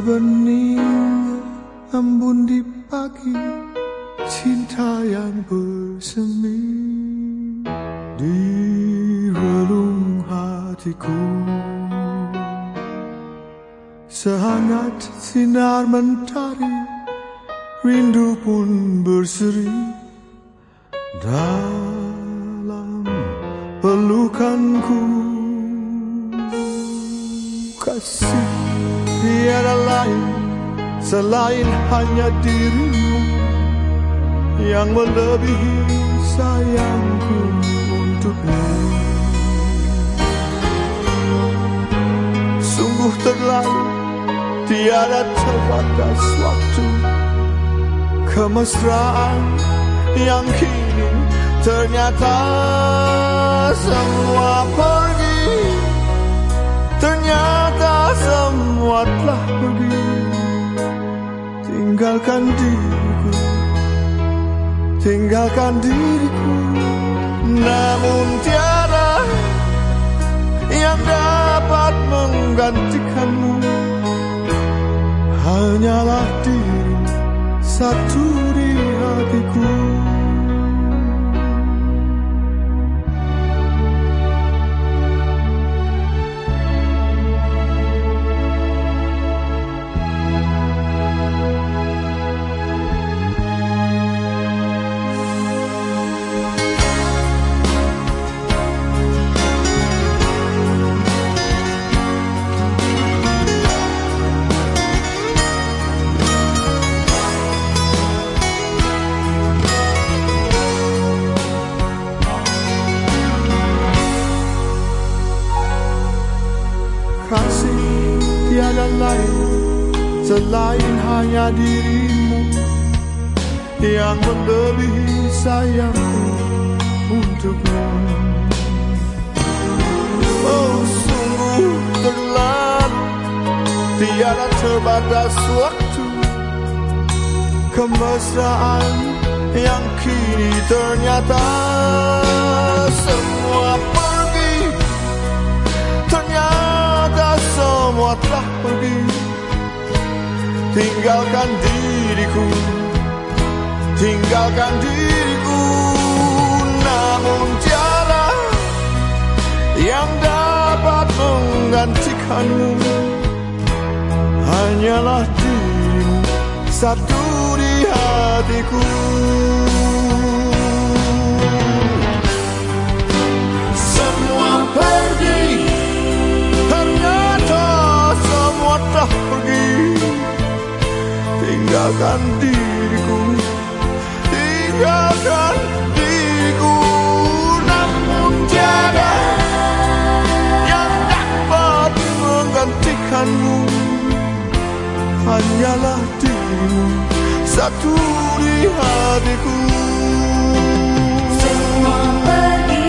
Sebening embun di pagi Cinta yang bersemi. Di relung hatiku Sehangat sinar mentari Rindu pun berseri. Dalam pelukanku Kasih tiada lain Selain hanya dirimu Yang melebihi sayangku untukmu. Sungguh terlalu tiada terbatas waktu Kemesraan yang kini ternyata semua pergi. Ternyata semua telah pergi. Tinggalkan diriku. Tinggalkan diriku. Namun tiada Yang dapat menggantikanmu tiada lain selain hanya dirimu yang melebihi sayangku untukmu. Oh sungguh terlalu tiada terbatas waktu kemesraan yang kini ternyata semua telah pergi. Tinggalkan diriku. Tinggalkan diriku. Namun tiada yang dapat menggantikanmu. Hanyalah dirimu satu di hatiku tinggalkan diriku. Tinggalkan diriku. Namun tiada yang dapat menggantikanmu. Hanyalah dirimu. Satu di hatiku. Semua pergi,